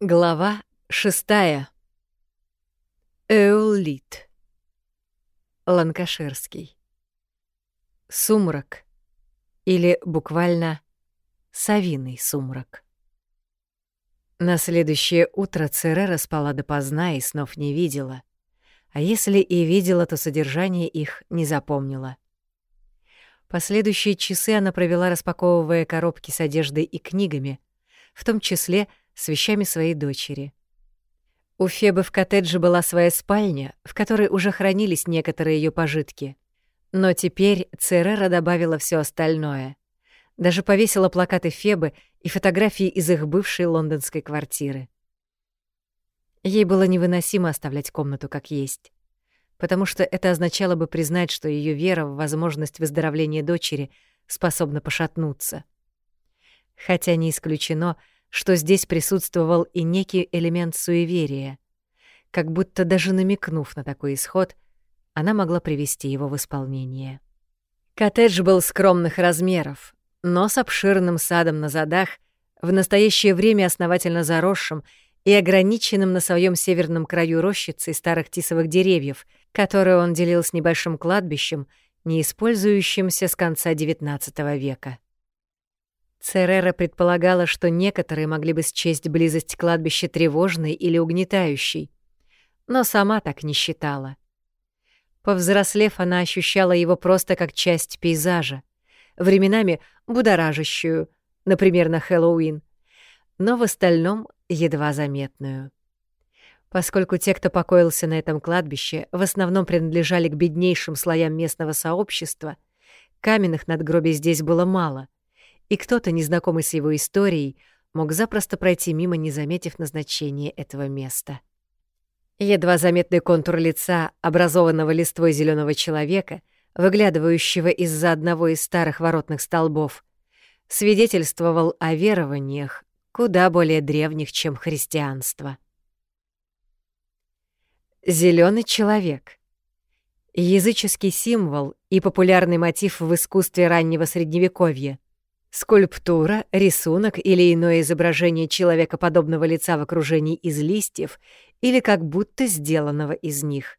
Глава шестая. Эулит. Ланкаширский. Сумрак. Или буквально совиный сумрак. На следующее утро Церера спала допоздна и снов не видела. А если и видела, то содержание их не запомнила. Последующие часы она провела, распаковывая коробки с одеждой и книгами, в том числе — с вещами своей дочери. У Фебы в коттедже была своя спальня, в которой уже хранились некоторые ее пожитки. Но теперь Церера добавила все остальное. Даже повесила плакаты Фебы и фотографии из их бывшей лондонской квартиры. Ей было невыносимо оставлять комнату как есть, потому что это означало бы признать, что ее вера в возможность выздоровления дочери способна пошатнуться. Хотя не исключено, что здесь присутствовал и некий элемент суеверия. Как будто даже намекнув на такой исход, она могла привести его в исполнение. Коттедж был скромных размеров, но с обширным садом на задах, в настоящее время основательно заросшим и ограниченным на своем северном краю рощицей старых тисовых деревьев, которую он делил с небольшим кладбищем, не использующимся с конца XIX века. Церера предполагала, что некоторые могли бы счесть близость кладбища тревожной или угнетающей, но сама так не считала. Повзрослев, она ощущала его просто как часть пейзажа, временами будоражащую, например, на Хэллоуин, но в остальном едва заметную. Поскольку те, кто покоился на этом кладбище, в основном принадлежали к беднейшим слоям местного сообщества, каменных надгробий здесь было мало — и кто-то, незнакомый с его историей, мог запросто пройти мимо, не заметив назначения этого места. Едва заметный контур лица, образованного листвой зеленого человека, выглядывающего из-за одного из старых воротных столбов, свидетельствовал о верованиях, куда более древних, чем христианство. Зеленый человек — языческий символ и популярный мотив в искусстве раннего Средневековья — Скульптура, рисунок или иное изображение человекоподобного лица в окружении из листьев или как будто сделанного из них.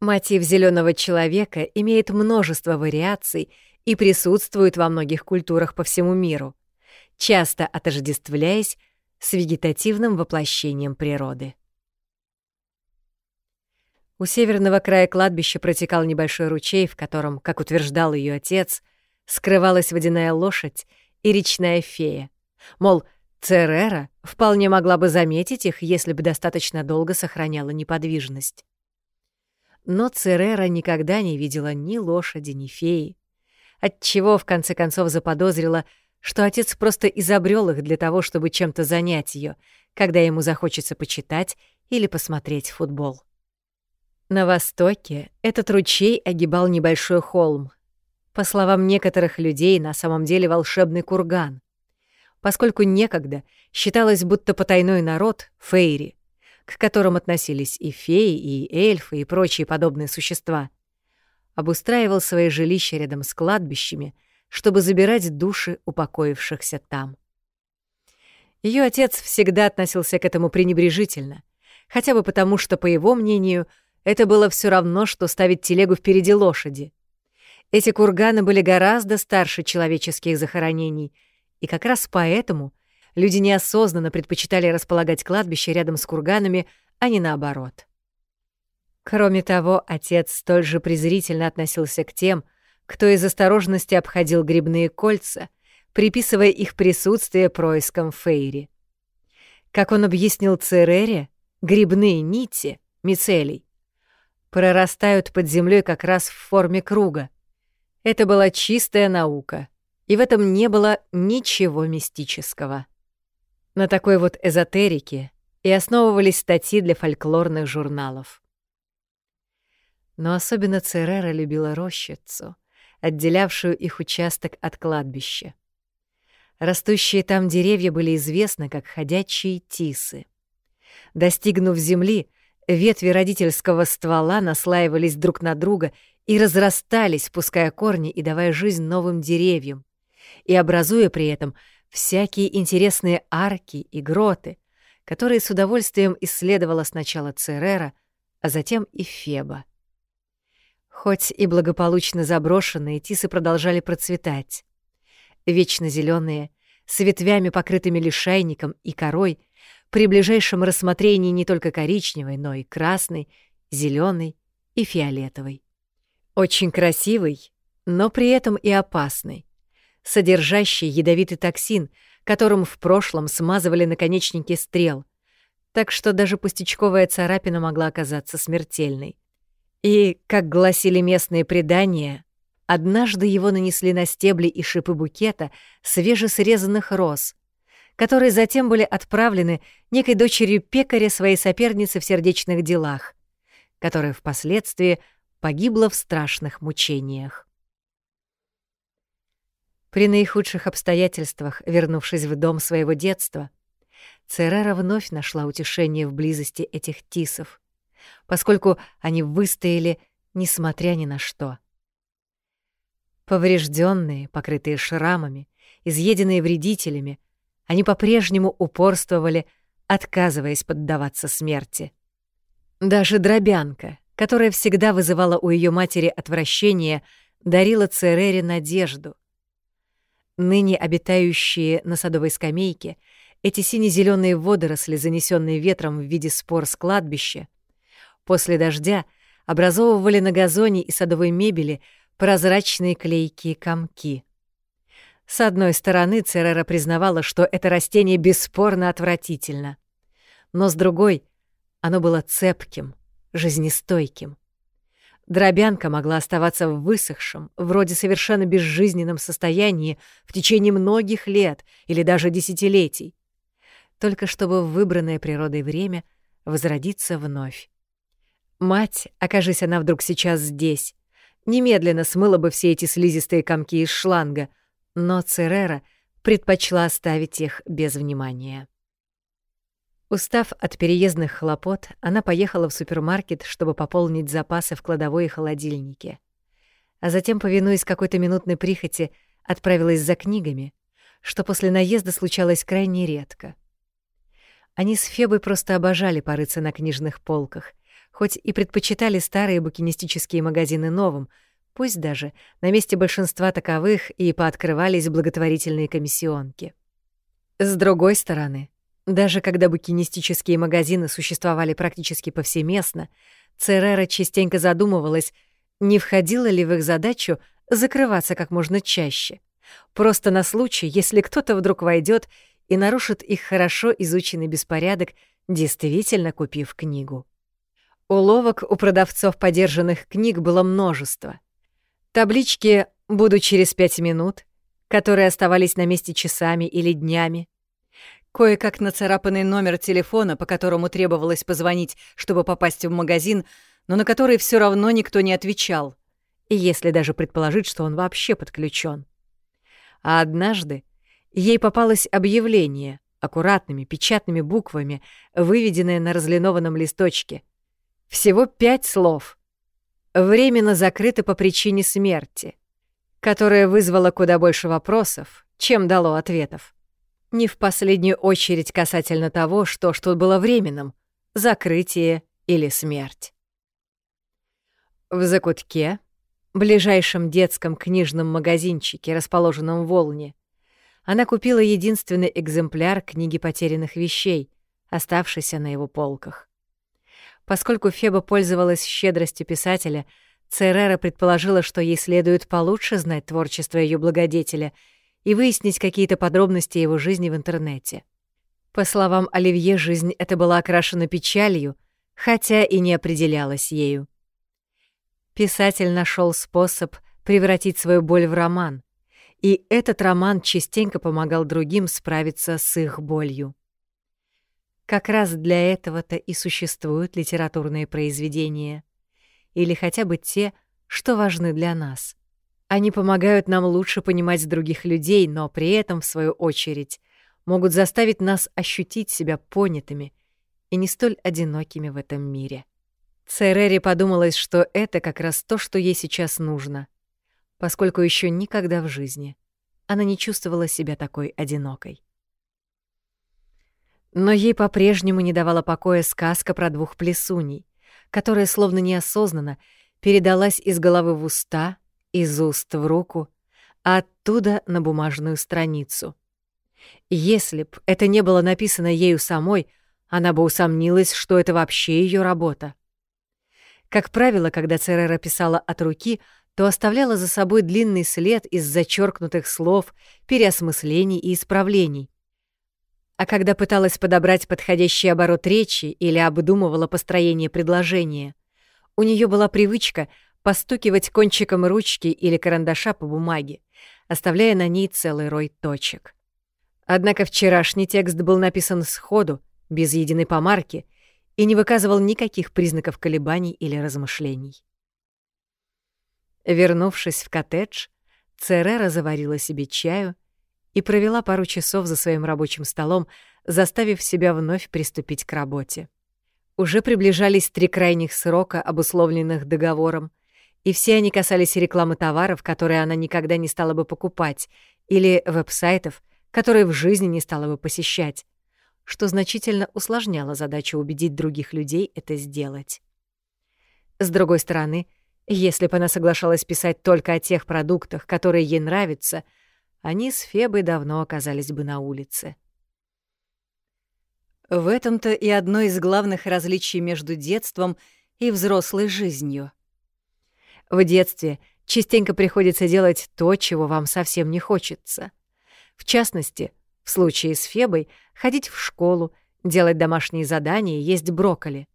Мотив зеленого человека имеет множество вариаций и присутствует во многих культурах по всему миру, часто отождествляясь с вегетативным воплощением природы. У северного края кладбища протекал небольшой ручей, в котором, как утверждал ее отец, — скрывалась водяная лошадь и речная фея. Мол, Церера вполне могла бы заметить их, если бы достаточно долго сохраняла неподвижность. Но Церера никогда не видела ни лошади, ни феи, отчего в конце концов заподозрила, что отец просто изобрел их для того, чтобы чем-то занять ее, когда ему захочется почитать или посмотреть футбол. На востоке этот ручей огибал небольшой холм, по словам некоторых людей, на самом деле волшебный курган. Поскольку некогда считалось, будто потайной народ — фейри, к которым относились и феи, и эльфы, и прочие подобные существа, обустраивал свои жилища рядом с кладбищами, чтобы забирать души упокоившихся там. Ее отец всегда относился к этому пренебрежительно, хотя бы потому, что, по его мнению, это было все равно, что ставить телегу впереди лошади. Эти курганы были гораздо старше человеческих захоронений, и как раз поэтому люди неосознанно предпочитали располагать кладбище рядом с курганами, а не наоборот. Кроме того, отец столь же презрительно относился к тем, кто из осторожности обходил грибные кольца, приписывая их присутствие проискам Фейри. Как он объяснил Церере, грибные нити, мицелий, прорастают под землей как раз в форме круга, это была чистая наука, и в этом не было ничего мистического. На такой вот эзотерике и основывались статьи для фольклорных журналов. Но особенно Церера любила рощицу, отделявшую их участок от кладбища. Растущие там деревья были известны как ходячие тисы. Достигнув земли, ветви родительского ствола наслаивались друг на друга и разрастались, пуская корни и давая жизнь новым деревьям, и образуя при этом всякие интересные арки и гроты, которые с удовольствием исследовала сначала Церера, а затем и Феба. Хоть и благополучно заброшенные, тисы продолжали процветать. Вечно зеленые, с ветвями, покрытыми лишайником и корой, при ближайшем рассмотрении не только коричневой, но и красной, зеленой и фиолетовой. Очень красивый, но при этом и опасный, содержащий ядовитый токсин, которым в прошлом смазывали наконечники стрел, так что даже пустячковая царапина могла оказаться смертельной. И, как гласили местные предания, однажды его нанесли на стебли и шипы букета свежесрезанных роз, которые затем были отправлены некой дочерью пекаря своей соперницы в сердечных делах, которая впоследствии погибла в страшных мучениях. При наихудших обстоятельствах, вернувшись в дом своего детства, Церера вновь нашла утешение в близости этих тисов, поскольку они выстояли, несмотря ни на что. Поврежденные, покрытые шрамами, изъеденные вредителями, они по-прежнему упорствовали, отказываясь поддаваться смерти. Даже дробянка, которая всегда вызывала у ее матери отвращение, дарила Церере надежду. Ныне обитающие на садовой скамейке, эти сине-зеленые водоросли, занесенные ветром в виде спор с кладбища, после дождя образовывали на газоне и садовой мебели прозрачные клейкие комки. С одной стороны, Церера признавала, что это растение бесспорно отвратительно. Но с другой, оно было цепким, жизнестойким. Дробянка могла оставаться в высохшем, вроде совершенно безжизненном состоянии в течение многих лет или даже десятилетий, только чтобы в выбранное природой время возродиться вновь. Мать, окажись она вдруг сейчас здесь, немедленно смыла бы все эти слизистые комки из шланга — но Церера предпочла оставить их без внимания. Устав от переездных хлопот, она поехала в супермаркет, чтобы пополнить запасы в кладовой и холодильнике. А затем, повинуясь какой-то минутной прихоти, отправилась за книгами, что после наезда случалось крайне редко. Они с Фебой просто обожали порыться на книжных полках, хоть и предпочитали старые букинистические магазины новым — Пусть даже на месте большинства таковых и пооткрывались благотворительные комиссионки. С другой стороны, даже когда букинистические магазины существовали практически повсеместно, Церера частенько задумывалась, не входило ли в их задачу закрываться как можно чаще, просто на случай, если кто-то вдруг войдет и нарушит их хорошо изученный беспорядок, действительно купив книгу. Уловок у продавцов подержанных книг было множество — Таблички «Буду через пять минут», которые оставались на месте часами или днями. Кое-как нацарапанный номер телефона, по которому требовалось позвонить, чтобы попасть в магазин, но на который все равно никто не отвечал, если даже предположить, что он вообще подключен. А однажды ей попалось объявление аккуратными печатными буквами, выведенное на разлинованном листочке. Всего пять слов — временно закрыто по причине смерти, которая вызвала куда больше вопросов, чем дало ответов. Не в последнюю очередь касательно того, что что было временным — закрытие или смерть. В закутке, ближайшем детском книжном магазинчике, расположенном в Волне, она купила единственный экземпляр книги потерянных вещей, оставшийся на его полках. Поскольку Феба пользовалась щедростью писателя, Церера предположила, что ей следует получше знать творчество ее благодетеля и выяснить какие-то подробности его жизни в интернете. По словам Оливье, жизнь эта была окрашена печалью, хотя и не определялась ею. Писатель нашел способ превратить свою боль в роман, и этот роман частенько помогал другим справиться с их болью. Как раз для этого-то и существуют литературные произведения. Или хотя бы те, что важны для нас. Они помогают нам лучше понимать других людей, но при этом, в свою очередь, могут заставить нас ощутить себя понятыми и не столь одинокими в этом мире. Церере подумалось, что это как раз то, что ей сейчас нужно, поскольку еще никогда в жизни она не чувствовала себя такой одинокой. Но ей по-прежнему не давала покоя сказка про двух плесуней, которая словно неосознанно передалась из головы в уста, из уст в руку, а оттуда на бумажную страницу. Если б это не было написано ею самой, она бы усомнилась, что это вообще ее работа. Как правило, когда Церера писала от руки, то оставляла за собой длинный след из зачеркнутых слов, переосмыслений и исправлений. А когда пыталась подобрать подходящий оборот речи или обдумывала построение предложения, у нее была привычка постукивать кончиком ручки или карандаша по бумаге, оставляя на ней целый рой точек. Однако вчерашний текст был написан сходу, без единой помарки, и не выказывал никаких признаков колебаний или размышлений. Вернувшись в коттедж, Церера заварила себе чаю и провела пару часов за своим рабочим столом, заставив себя вновь приступить к работе. Уже приближались три крайних срока, обусловленных договором, и все они касались рекламы товаров, которые она никогда не стала бы покупать, или веб-сайтов, которые в жизни не стала бы посещать, что значительно усложняло задачу убедить других людей это сделать. С другой стороны, если бы она соглашалась писать только о тех продуктах, которые ей нравятся, они с Фебой давно оказались бы на улице. В этом-то и одно из главных различий между детством и взрослой жизнью. В детстве частенько приходится делать то, чего вам совсем не хочется. В частности, в случае с Фебой ходить в школу, делать домашние задания, есть брокколи.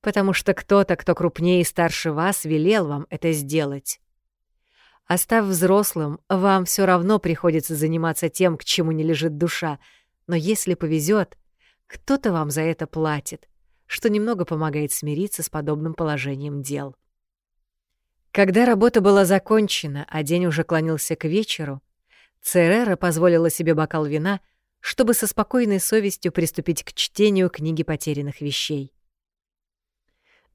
Потому что кто-то, кто крупнее и старше вас, велел вам это сделать. А став взрослым, вам все равно приходится заниматься тем, к чему не лежит душа, но если повезет, кто-то вам за это платит, что немного помогает смириться с подобным положением дел. Когда работа была закончена, а день уже клонился к вечеру, Церера позволила себе бокал вина, чтобы со спокойной совестью приступить к чтению книги потерянных вещей.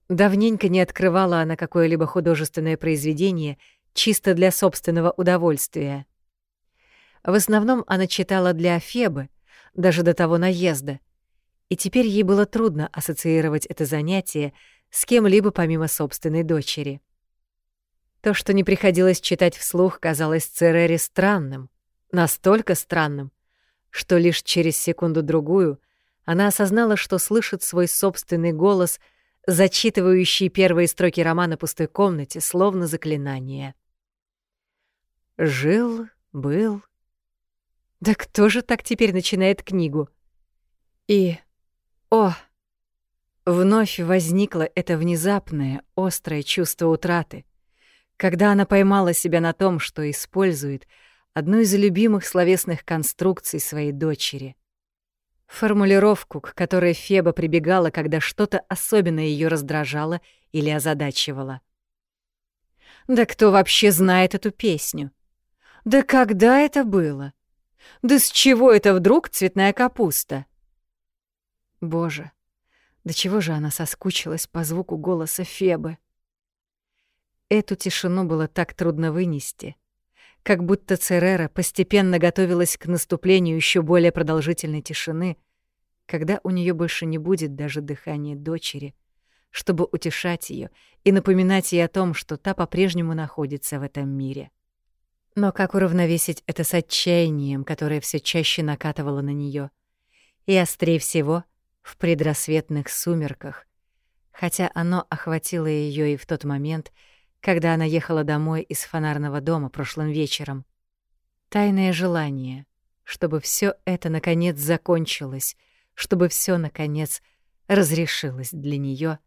Давненько не открывала она какое-либо художественное произведение чисто для собственного удовольствия. В основном она читала для Фебы, даже до того наезда, и теперь ей было трудно ассоциировать это занятие с кем-либо помимо собственной дочери. То, что не приходилось читать вслух, казалось Церере странным. Настолько странным, что лишь через секунду-другую она осознала, что слышит свой собственный голос, зачитывающий первые строки романа пустой комнате, словно заклинание. Жил, был. Да кто же так теперь начинает книгу? И... О! Вновь возникло это внезапное, острое чувство утраты, когда она поймала себя на том, что использует — одну из любимых словесных конструкций своей дочери. Формулировку, к которой Феба прибегала, когда что-то особенно ее раздражало или озадачивало. Да кто вообще знает эту песню? Да когда это было? Да с чего это вдруг цветная капуста? Боже, до чего же она соскучилась по звуку голоса Фебы? Эту тишину было так трудно вынести — как будто Церера постепенно готовилась к наступлению еще более продолжительной тишины, когда у нее больше не будет даже дыхания дочери, чтобы утешать ее и напоминать ей о том, что та по-прежнему находится в этом мире. Но как уравновесить это с отчаянием, которое все чаще накатывало на нее, и острее всего в предрассветных сумерках, хотя оно охватило ее и в тот момент, когда она ехала домой из фонарного дома прошлым вечером. Тайное желание, чтобы все это наконец закончилось, чтобы все наконец разрешилось для нее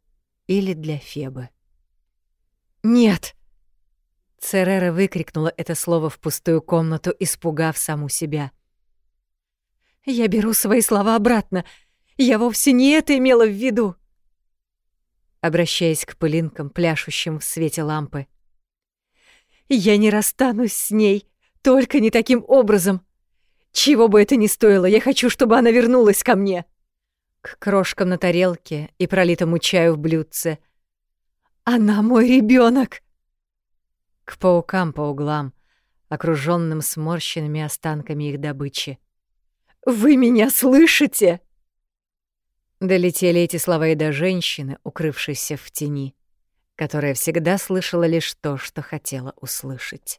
или для Фебы. «Нет!» Церера выкрикнула это слово в пустую комнату, испугав саму себя. «Я беру свои слова обратно. Я вовсе не это имела в виду!» обращаясь к пылинкам, пляшущим в свете лампы. «Я не расстанусь с ней, только не таким образом. Чего бы это ни стоило, я хочу, чтобы она вернулась ко мне!» К крошкам на тарелке и пролитому чаю в блюдце. «Она мой ребенок! К паукам по углам, окруженным сморщенными останками их добычи. Вы меня слышите?» Долетели эти слова и до женщины, укрывшейся в тени, которая всегда слышала лишь то, что хотела услышать.